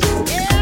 Yeah.